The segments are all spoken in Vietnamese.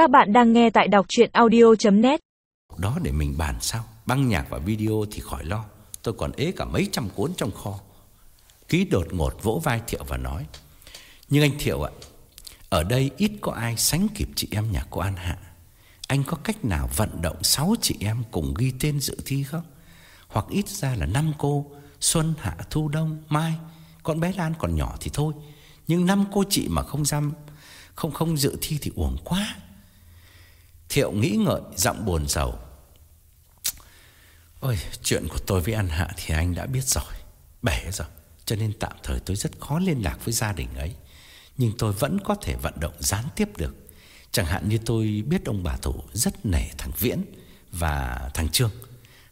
Các bạn đang nghe tại đọc chuyện audio.net Đó để mình bàn sao? Băng nhạc và video thì khỏi lo. Tôi còn ế cả mấy trăm cuốn trong kho. Ký đột ngột vỗ vai Thiệu và nói Nhưng anh Thiệu ạ Ở đây ít có ai sánh kịp chị em nhà cô An Hạ. Anh có cách nào vận động sáu chị em cùng ghi tên dự thi không? Hoặc ít ra là năm cô Xuân, Hạ, Thu, Đông, Mai. Con bé Lan còn nhỏ thì thôi. Nhưng năm cô chị mà không dám Không không dự thi thì uổng quá. Thiệu nghĩ ngợi, giọng buồn sầu Ôi, chuyện của tôi với An Hạ Thì anh đã biết rồi, Bể rồi, Cho nên tạm thời tôi rất khó liên lạc với gia đình ấy. Nhưng tôi vẫn có thể vận động gián tiếp được. Chẳng hạn như tôi biết ông bà Thủ Rất nể thằng Viễn Và thằng Trương.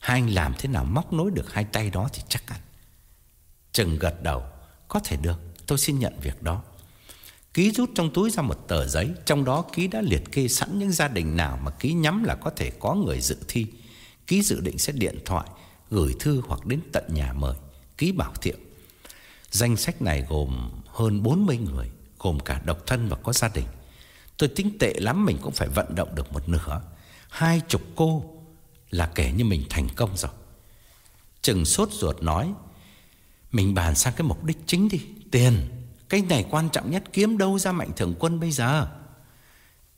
Hai anh làm thế nào móc nối được hai tay đó thì chắc ăn Trừng gật đầu, Có thể được, tôi xin nhận việc đó. Ký rút trong túi ra một tờ giấy, Trong đó Ký đã liệt kê sẵn những gia đình nào Mà Ký nhắm là có thể có người dự thi. Ký dự định sẽ điện thoại, Gửi thư hoặc đến tận nhà mời, Ký bảo thiệu Danh sách này gồm hơn 40 người, Gồm cả độc thân và có gia đình. Tôi tính tệ lắm, Mình cũng phải vận động được một nửa. Hai chục cô Là kể như mình thành công rồi. Trừng sốt ruột nói, Mình bàn sang cái mục đích chính đi, Tiền. Cái này quan trọng nhất, kiếm đâu ra mạnh thường quân bây giờ?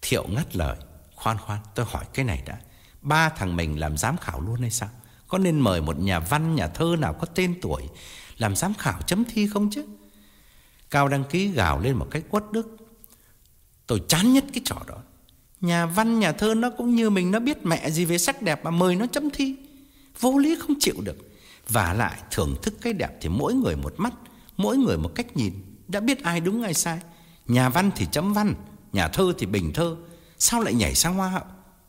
Thiệu ngắt lời, Khoan khoan, tôi hỏi cái này đã. Ba thằng mình làm giám khảo luôn hay sao? Có nên mời một nhà văn, nhà thơ nào có tên tuổi Làm giám khảo chấm thi không chứ? Cao đăng ký gào lên một cách quất đức. Tôi chán nhất cái trò đó. Nhà văn, nhà thơ nó cũng như mình, Nó biết mẹ gì về sắc đẹp mà mời nó chấm thi. Vô lý không chịu được. Và lại thưởng thức cái đẹp thì mỗi người một mắt, Mỗi người một cách nhìn. Đã biết ai đúng, ai sai. Nhà văn thì chấm văn, Nhà thơ thì bình thơ. Sao lại nhảy sang hoa hậu?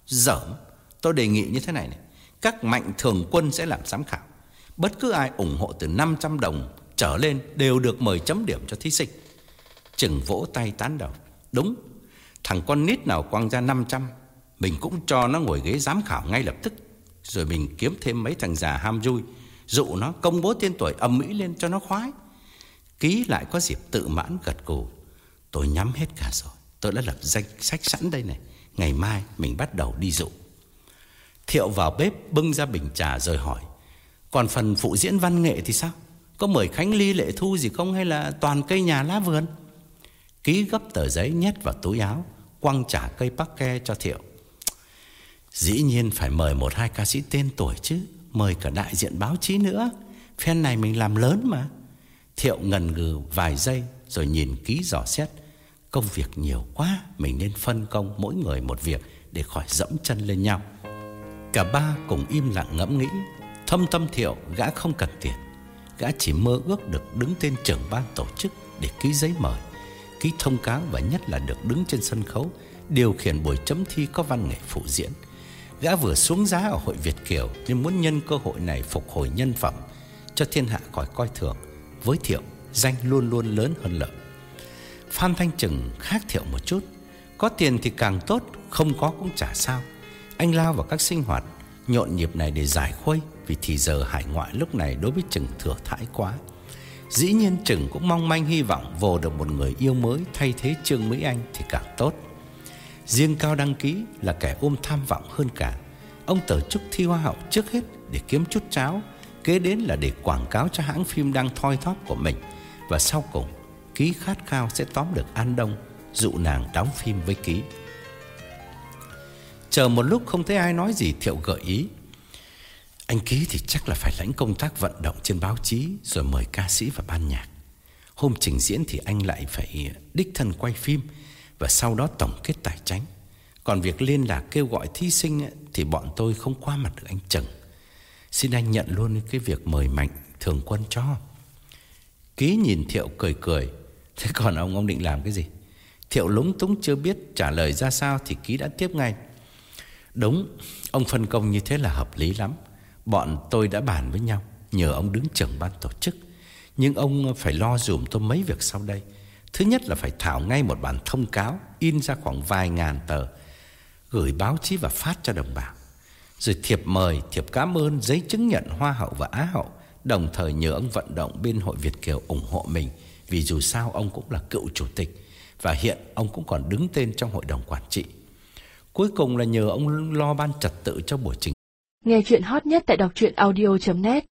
Dởm Tôi đề nghị như thế này này. Các mạnh thường quân sẽ làm giám khảo. Bất cứ ai ủng hộ từ 500 đồng trở lên Đều được mời chấm điểm cho thí sinh. Chừng vỗ tay tán đầu Đúng. Thằng con nít nào quăng ra 500 Mình cũng cho nó ngồi ghế giám khảo ngay lập tức. Rồi mình kiếm thêm mấy thằng già ham vui. Dụ nó công bố tên tuổi âm mỹ lên cho nó khoái. Ký lại có dịp tự mãn gật gù. Tôi nhắm hết cả rồi. Tôi đã lập danh sách sẵn đây này. Ngày mai mình bắt đầu đi dụ. Thiệu vào bếp bưng ra bình trà rồi hỏi, Còn phần phụ diễn văn nghệ thì sao? Có mời Khánh Ly, Lệ Thu gì không Hay là toàn cây nhà lá vườn? Ký gấp tờ giấy nhét vào túi áo, Quăng trả cây bắc ke cho Thiệu. Dĩ nhiên phải mời một hai ca sĩ tên tuổi chứ, Mời cả đại diện báo chí nữa. Phen này mình làm lớn mà. Thiệu ngần ngừ vài giây Rồi nhìn ký dò xét. Công việc nhiều quá, Mình nên phân công mỗi người một việc Để khỏi dẫm chân lên nhau. Cả ba cùng im lặng ngẫm nghĩ, Thâm tâm thiệu gã không cần tiền. Gã chỉ mơ ước được đứng tên trưởng ban tổ chức Để ký giấy mời, Ký thông cáo và nhất là được đứng trên sân khấu, Điều khiển buổi chấm thi có văn nghệ phụ diễn. Gã vừa xuống giá ở hội Việt Kiều Nhưng muốn nhân cơ hội này phục hồi nhân phẩm Cho thiên hạ khỏi coi thường. Với thiệu danh luôn luôn lớn hơn lợi. Phan Thanh Trừng khác thiệu một chút, Có tiền thì càng tốt, Không có cũng chả sao. Anh lao vào các sinh hoạt, Nhộn nhịp này để giải khuây, Vì thì giờ hải ngoại lúc này đối với Trừng thừa thãi quá. Dĩ nhiên Trừng cũng mong manh hy vọng Vồ được một người yêu mới Thay thế Trương Mỹ Anh thì càng tốt. Riêng Cao đăng ký là kẻ ôm tham vọng hơn cả. Ông tờ chúc thi hoa hậu trước hết Để kiếm chút cháo Kế đến là để quảng cáo cho hãng phim đang thoi thóp của mình. Và sau cùng, Ký khát khao sẽ tóm được An Đông Dụ nàng đóng phim với Ký. Chờ một lúc không thấy ai nói gì, Thiệu gợi ý. Anh Ký thì chắc là phải lãnh công tác vận động trên báo chí, Rồi mời ca sĩ và ban nhạc. Hôm trình diễn thì anh lại phải đích thân quay phim, Và sau đó tổng kết tài tránh Còn việc liên lạc kêu gọi thí sinh Thì bọn tôi không qua mặt được anh Trần. Xin anh nhận luôn cái việc mời Mạnh thường quân cho. Ký nhìn Thiệu cười cười. Thế còn ông ông định làm cái gì? Thiệu lúng túng chưa biết trả lời ra sao Thì Ký đã tiếp ngay. Đúng, Ông phân công như thế là hợp lý lắm. Bọn tôi đã bàn với nhau, Nhờ ông đứng trưởng ban tổ chức. Nhưng ông phải lo dùm tôi mấy việc sau đây. Thứ nhất là phải thảo ngay một bản thông cáo, In ra khoảng vài ngàn tờ, Gửi báo chí và phát cho đồng bào. Rồi thiệp mời, thiệp cảm ơn Giấy chứng nhận Hoa hậu và Á hậu. Đồng thời nhờ ông vận động bên Hội Việt Kiều ủng hộ mình Vì dù sao ông cũng là cựu chủ tịch Và hiện ông cũng còn đứng tên trong hội đồng quản trị. Cuối cùng là nhờ ông lo ban trật tự cho buổi trình. Nghe chuyện hot nhất tại đọc truyện audio.net